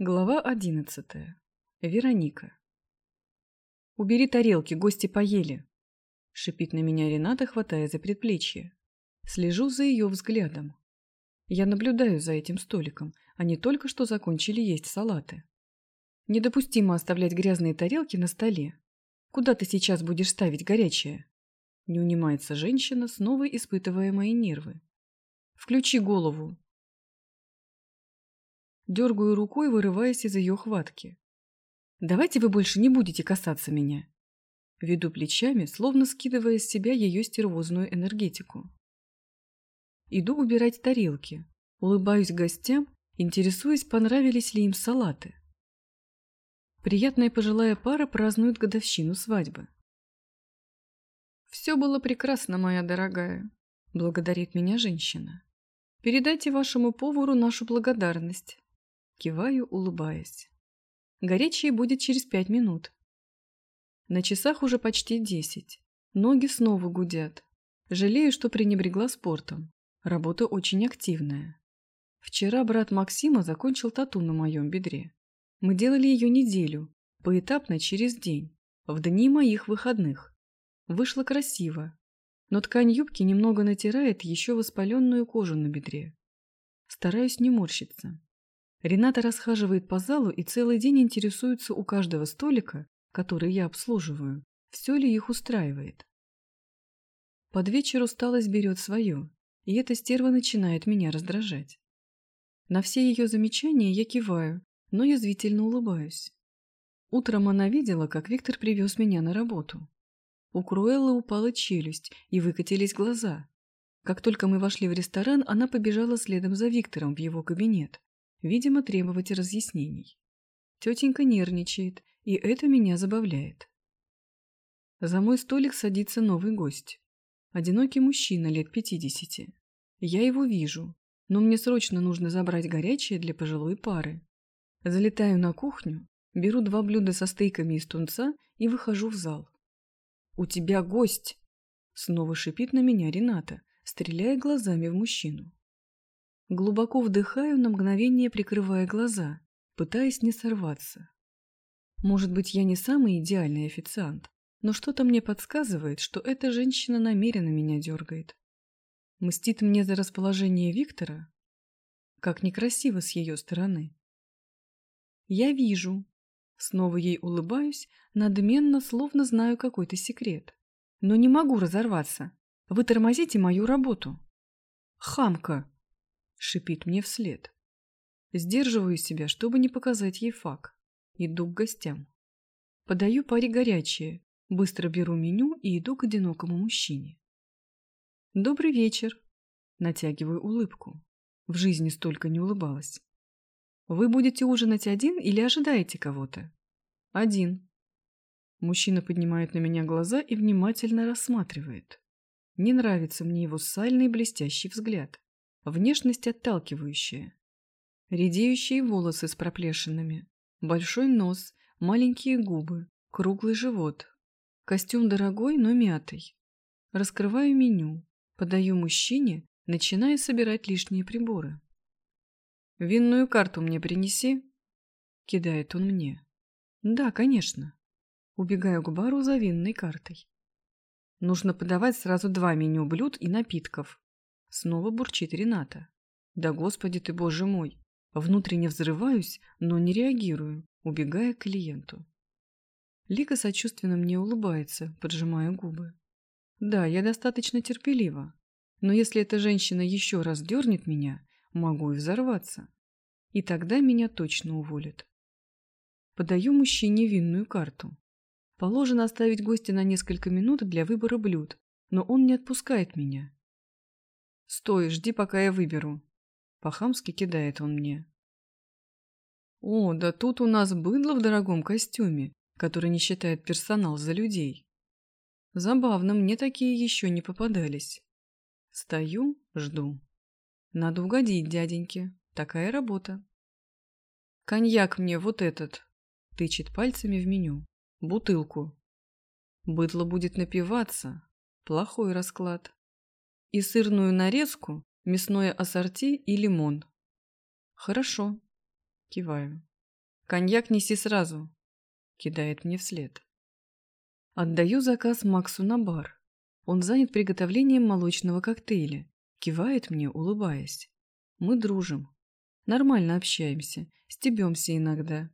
Глава одиннадцатая. Вероника. «Убери тарелки, гости поели!» — шипит на меня Рената, хватая за предплечье. Слежу за ее взглядом. Я наблюдаю за этим столиком. Они только что закончили есть салаты. Недопустимо оставлять грязные тарелки на столе. Куда ты сейчас будешь ставить горячее? Не унимается женщина, снова испытывая мои нервы. Включи голову, Дергаю рукой, вырываясь из ее хватки. «Давайте вы больше не будете касаться меня». Веду плечами, словно скидывая с себя ее стервозную энергетику. Иду убирать тарелки. Улыбаюсь гостям, интересуясь, понравились ли им салаты. Приятная пожилая пара празднует годовщину свадьбы. «Все было прекрасно, моя дорогая», — благодарит меня женщина. «Передайте вашему повару нашу благодарность. Киваю, улыбаясь. Горячее будет через пять минут. На часах уже почти десять. Ноги снова гудят. Жалею, что пренебрегла спортом. Работа очень активная. Вчера брат Максима закончил тату на моем бедре. Мы делали ее неделю, поэтапно через день, в дни моих выходных. Вышло красиво, но ткань юбки немного натирает еще воспаленную кожу на бедре. Стараюсь не морщиться. Рената расхаживает по залу и целый день интересуется у каждого столика, который я обслуживаю, все ли их устраивает. Под вечер усталость берет свое, и эта стерва начинает меня раздражать. На все ее замечания я киваю, но язвительно улыбаюсь. Утром она видела, как Виктор привез меня на работу. У Круэллы упала челюсть и выкатились глаза. Как только мы вошли в ресторан, она побежала следом за Виктором в его кабинет. Видимо, требовать разъяснений. Тетенька нервничает, и это меня забавляет. За мой столик садится новый гость. Одинокий мужчина лет пятидесяти. Я его вижу, но мне срочно нужно забрать горячее для пожилой пары. Залетаю на кухню, беру два блюда со стейками из тунца и выхожу в зал. «У тебя гость!» Снова шипит на меня Рената, стреляя глазами в мужчину. Глубоко вдыхаю, на мгновение прикрывая глаза, пытаясь не сорваться. Может быть, я не самый идеальный официант, но что-то мне подсказывает, что эта женщина намеренно меня дергает. Мстит мне за расположение Виктора? Как некрасиво с ее стороны. Я вижу. Снова ей улыбаюсь, надменно, словно знаю какой-то секрет. Но не могу разорваться. Вы тормозите мою работу. Хамка! Шипит мне вслед. Сдерживаю себя, чтобы не показать ей факт. Иду к гостям. Подаю паре горячее, быстро беру меню и иду к одинокому мужчине. «Добрый вечер!» Натягиваю улыбку. В жизни столько не улыбалась. «Вы будете ужинать один или ожидаете кого-то?» «Один». Мужчина поднимает на меня глаза и внимательно рассматривает. Не нравится мне его сальный блестящий взгляд. Внешность отталкивающая. Редеющие волосы с проплешинами, большой нос, маленькие губы, круглый живот. Костюм дорогой, но мятый. Раскрываю меню, подаю мужчине, начиная собирать лишние приборы. «Винную карту мне принеси», — кидает он мне. «Да, конечно». Убегаю к бару за винной картой. Нужно подавать сразу два меню блюд и напитков. Снова бурчит Рената. Да господи ты, боже мой! Внутренне взрываюсь, но не реагирую, убегая к клиенту. Лика сочувственно мне улыбается, поджимая губы. Да, я достаточно терпелива, но если эта женщина еще раз дернет меня, могу и взорваться. И тогда меня точно уволят. Подаю мужчине винную карту. Положено оставить гостя на несколько минут для выбора блюд, но он не отпускает меня. Стой, жди, пока я выберу. По-хамски кидает он мне. О, да тут у нас быдло в дорогом костюме, который не считает персонал за людей. Забавно, мне такие еще не попадались. Стою, жду. Надо угодить дяденьке. Такая работа. Коньяк мне вот этот. Тычет пальцами в меню. Бутылку. Быдло будет напиваться. Плохой расклад и сырную нарезку, мясное ассорти и лимон. Хорошо. Киваю. Коньяк неси сразу. Кидает мне вслед. Отдаю заказ Максу на бар. Он занят приготовлением молочного коктейля. Кивает мне, улыбаясь. Мы дружим. Нормально общаемся, стебемся иногда.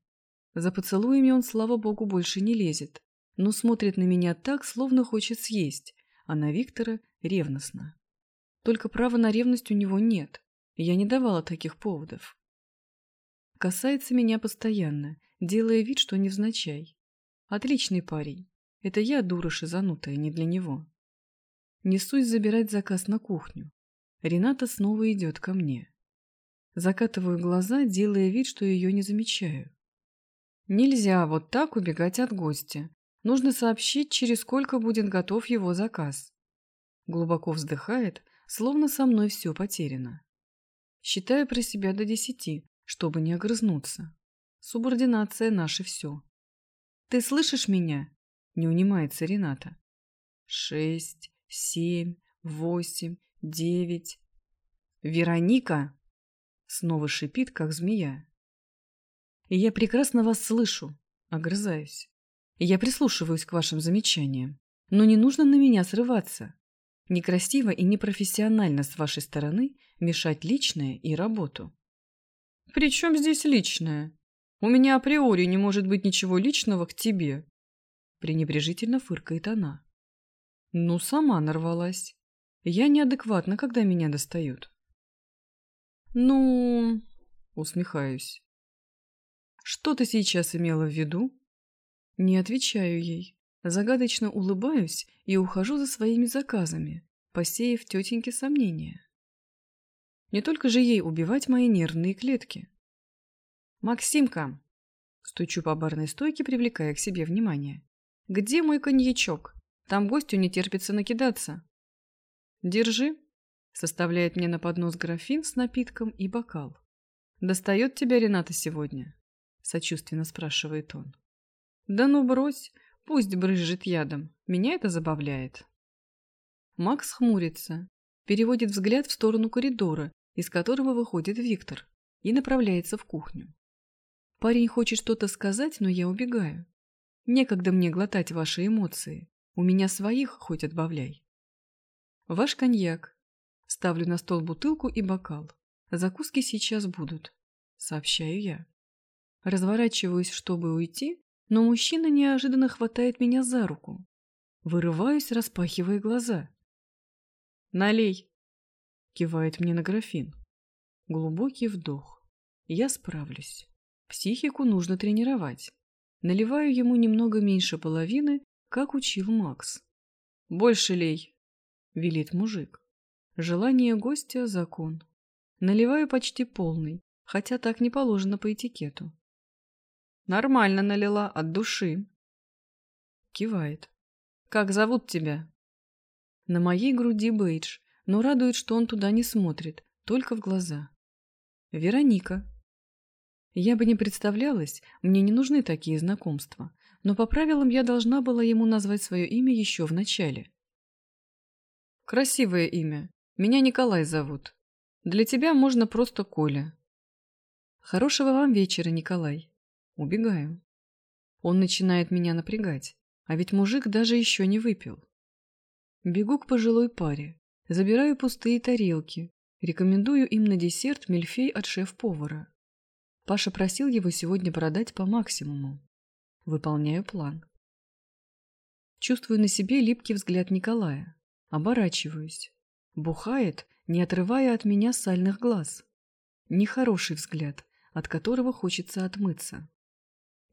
За поцелуями он, слава богу, больше не лезет, но смотрит на меня так, словно хочет съесть, а на Виктора ревностно. Только права на ревность у него нет, я не давала таких поводов. Касается меня постоянно, делая вид, что невзначай. Отличный парень. Это я дура шизанутая, не для него. Несусь забирать заказ на кухню. Рената снова идет ко мне. Закатываю глаза, делая вид, что ее не замечаю. Нельзя вот так убегать от гостя. Нужно сообщить, через сколько будет готов его заказ. Глубоко вздыхает, словно со мной все потеряно. Считаю про себя до десяти, чтобы не огрызнуться. Субординация – наше все. «Ты слышишь меня?» – не унимается Рената. «Шесть, семь, восемь, девять...» «Вероника!» – снова шипит, как змея. Я прекрасно вас слышу, огрызаюсь. Я прислушиваюсь к вашим замечаниям. Но не нужно на меня срываться. Некрасиво и непрофессионально с вашей стороны мешать личное и работу. «При чем здесь личное? У меня априори не может быть ничего личного к тебе», пренебрежительно фыркает она. «Ну, сама нарвалась. Я неадекватна, когда меня достают». «Ну...» — усмехаюсь. Что ты сейчас имела в виду? Не отвечаю ей. Загадочно улыбаюсь и ухожу за своими заказами, посеяв тетеньке сомнения. Не только же ей убивать мои нервные клетки. «Максимка!» Стучу по барной стойке, привлекая к себе внимание. «Где мой коньячок? Там гостю не терпится накидаться». «Держи», — составляет мне на поднос графин с напитком и бокал. «Достает тебя Рената сегодня?» сочувственно спрашивает он. Да ну брось, пусть брызжет ядом, меня это забавляет. Макс хмурится, переводит взгляд в сторону коридора, из которого выходит Виктор, и направляется в кухню. Парень хочет что-то сказать, но я убегаю. Некогда мне глотать ваши эмоции. У меня своих хоть отбавляй. Ваш коньяк. Ставлю на стол бутылку и бокал. Закуски сейчас будут, сообщаю я. Разворачиваюсь, чтобы уйти, но мужчина неожиданно хватает меня за руку. Вырываюсь, распахивая глаза. «Налей!» — кивает мне на графин. Глубокий вдох. Я справлюсь. Психику нужно тренировать. Наливаю ему немного меньше половины, как учил Макс. «Больше лей!» — велит мужик. Желание гостя — закон. Наливаю почти полный, хотя так не положено по этикету. Нормально налила, от души. Кивает. Как зовут тебя? На моей груди бейдж, но радует, что он туда не смотрит, только в глаза. Вероника. Я бы не представлялась, мне не нужны такие знакомства, но по правилам я должна была ему назвать свое имя еще в начале. Красивое имя. Меня Николай зовут. Для тебя можно просто Коля. Хорошего вам вечера, Николай. Убегаю. Он начинает меня напрягать, а ведь мужик даже еще не выпил. Бегу к пожилой паре, забираю пустые тарелки, рекомендую им на десерт мильфей от шеф-повара. Паша просил его сегодня продать по максимуму. Выполняю план. Чувствую на себе липкий взгляд Николая. Оборачиваюсь. Бухает, не отрывая от меня сальных глаз. Нехороший взгляд, от которого хочется отмыться.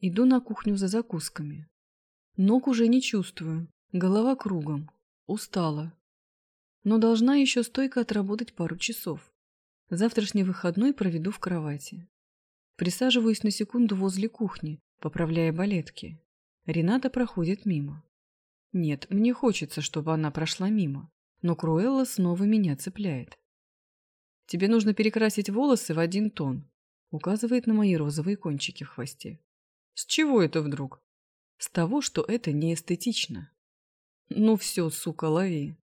Иду на кухню за закусками. Ног уже не чувствую, голова кругом, устала. Но должна еще стойко отработать пару часов. Завтрашний выходной проведу в кровати. Присаживаюсь на секунду возле кухни, поправляя балетки. Рената проходит мимо. Нет, мне хочется, чтобы она прошла мимо, но Круэлла снова меня цепляет. «Тебе нужно перекрасить волосы в один тон», указывает на мои розовые кончики в хвосте. С чего это вдруг? С того, что это не эстетично. Ну все, сука, лови.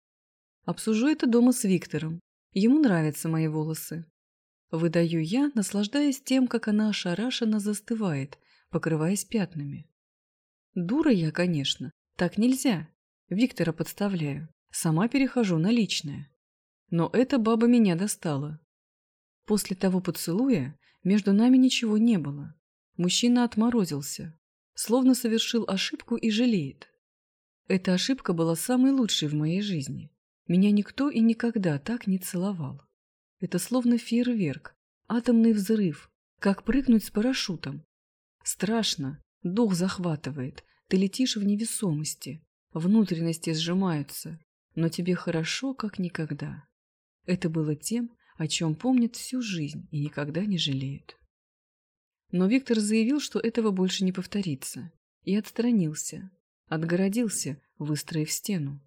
Обсужу это дома с Виктором. Ему нравятся мои волосы. Выдаю я, наслаждаясь тем, как она ошарашенно застывает, покрываясь пятнами. Дура я, конечно. Так нельзя. Виктора подставляю. Сама перехожу на личное. Но эта баба меня достала. После того поцелуя между нами ничего не было. Мужчина отморозился, словно совершил ошибку и жалеет. Эта ошибка была самой лучшей в моей жизни. Меня никто и никогда так не целовал. Это словно фейерверк, атомный взрыв, как прыгнуть с парашютом. Страшно, дух захватывает, ты летишь в невесомости, внутренности сжимаются, но тебе хорошо, как никогда. Это было тем, о чем помнят всю жизнь и никогда не жалеют. Но Виктор заявил, что этого больше не повторится, и отстранился, отгородился, выстроив стену.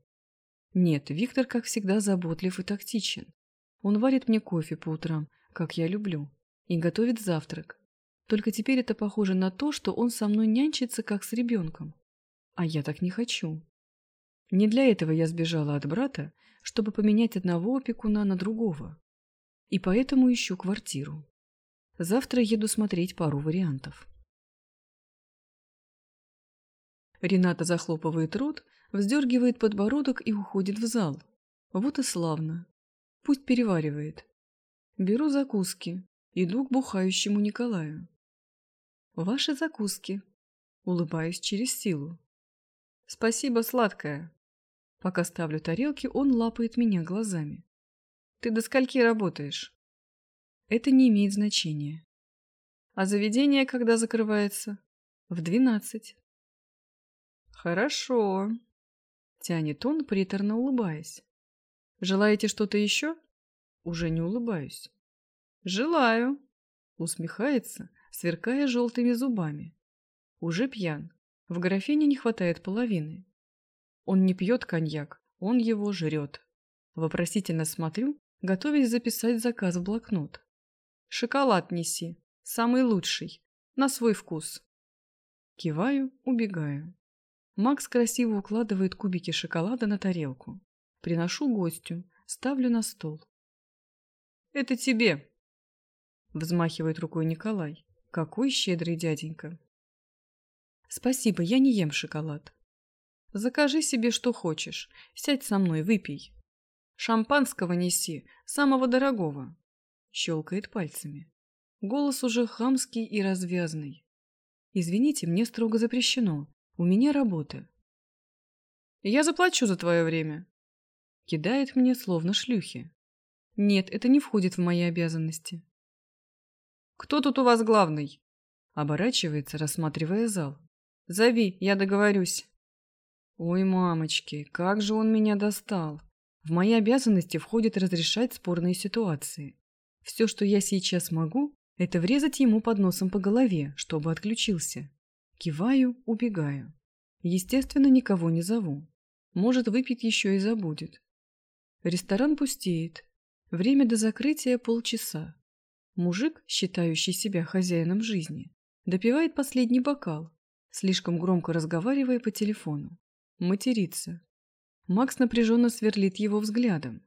Нет, Виктор, как всегда, заботлив и тактичен. Он варит мне кофе по утрам, как я люблю, и готовит завтрак. Только теперь это похоже на то, что он со мной нянчится, как с ребенком. А я так не хочу. Не для этого я сбежала от брата, чтобы поменять одного опекуна на другого. И поэтому ищу квартиру. Завтра еду смотреть пару вариантов. Рената захлопывает рот, вздергивает подбородок и уходит в зал. Вот и славно. Пусть переваривает. Беру закуски. Иду к бухающему Николаю. Ваши закуски. Улыбаюсь через силу. Спасибо, сладкая. Пока ставлю тарелки, он лапает меня глазами. Ты до скольки работаешь? Это не имеет значения. А заведение когда закрывается? В двенадцать. Хорошо. Тянет он, приторно улыбаясь. Желаете что-то еще? Уже не улыбаюсь. Желаю. Усмехается, сверкая желтыми зубами. Уже пьян. В графине не хватает половины. Он не пьет коньяк, он его жрет. Вопросительно смотрю, готовясь записать заказ в блокнот. Шоколад неси, самый лучший, на свой вкус. Киваю, убегаю. Макс красиво укладывает кубики шоколада на тарелку. Приношу гостю, ставлю на стол. «Это тебе!» Взмахивает рукой Николай. «Какой щедрый дяденька!» «Спасибо, я не ем шоколад». «Закажи себе что хочешь. Сядь со мной, выпей. Шампанского неси, самого дорогого». Щелкает пальцами. Голос уже хамский и развязный. «Извините, мне строго запрещено. У меня работа». «Я заплачу за твое время». Кидает мне словно шлюхи. «Нет, это не входит в мои обязанности». «Кто тут у вас главный?» Оборачивается, рассматривая зал. «Зови, я договорюсь». «Ой, мамочки, как же он меня достал!» В мои обязанности входит разрешать спорные ситуации. Все, что я сейчас могу, это врезать ему под носом по голове, чтобы отключился. Киваю, убегаю. Естественно, никого не зову. Может, выпить еще и забудет. Ресторан пустеет. Время до закрытия полчаса. Мужик, считающий себя хозяином жизни, допивает последний бокал, слишком громко разговаривая по телефону. Матерится. Макс напряженно сверлит его взглядом.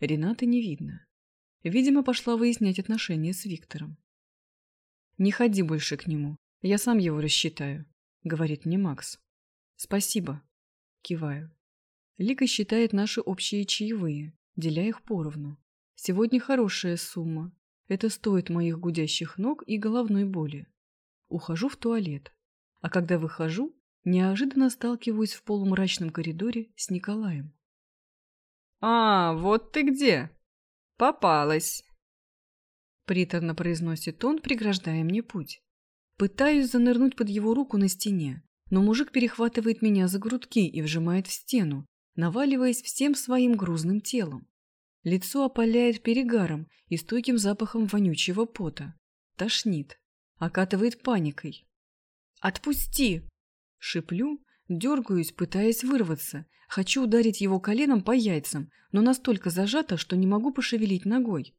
Ренаты не видно. Видимо, пошла выяснять отношения с Виктором. «Не ходи больше к нему, я сам его рассчитаю», — говорит мне Макс. «Спасибо», — киваю. Лика считает наши общие чаевые, деля их поровну. Сегодня хорошая сумма. Это стоит моих гудящих ног и головной боли. Ухожу в туалет. А когда выхожу, неожиданно сталкиваюсь в полумрачном коридоре с Николаем. «А, вот ты где!» Попалась. Приторно произносит он, преграждая мне путь. Пытаюсь занырнуть под его руку на стене, но мужик перехватывает меня за грудки и вжимает в стену, наваливаясь всем своим грузным телом. Лицо опаляет перегаром и стойким запахом вонючего пота. Тошнит. Окатывает паникой. «Отпусти!» Шиплю, Дергаюсь, пытаясь вырваться. Хочу ударить его коленом по яйцам, но настолько зажато, что не могу пошевелить ногой.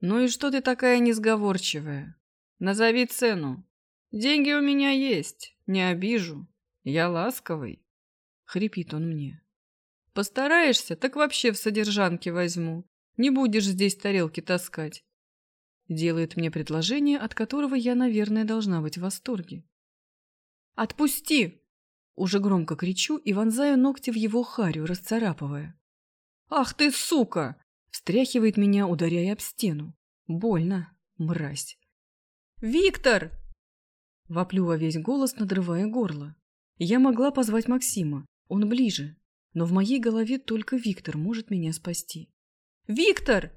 «Ну и что ты такая несговорчивая? Назови цену. Деньги у меня есть, не обижу. Я ласковый», — хрипит он мне. «Постараешься, так вообще в содержанке возьму. Не будешь здесь тарелки таскать». Делает мне предложение, от которого я, наверное, должна быть в восторге. «Отпусти!» Уже громко кричу и вонзаю ногти в его харю, расцарапывая. «Ах ты, сука!» Встряхивает меня, ударяя об стену. Больно, мразь. «Виктор!» Воплю во весь голос, надрывая горло. Я могла позвать Максима, он ближе, но в моей голове только Виктор может меня спасти. «Виктор!»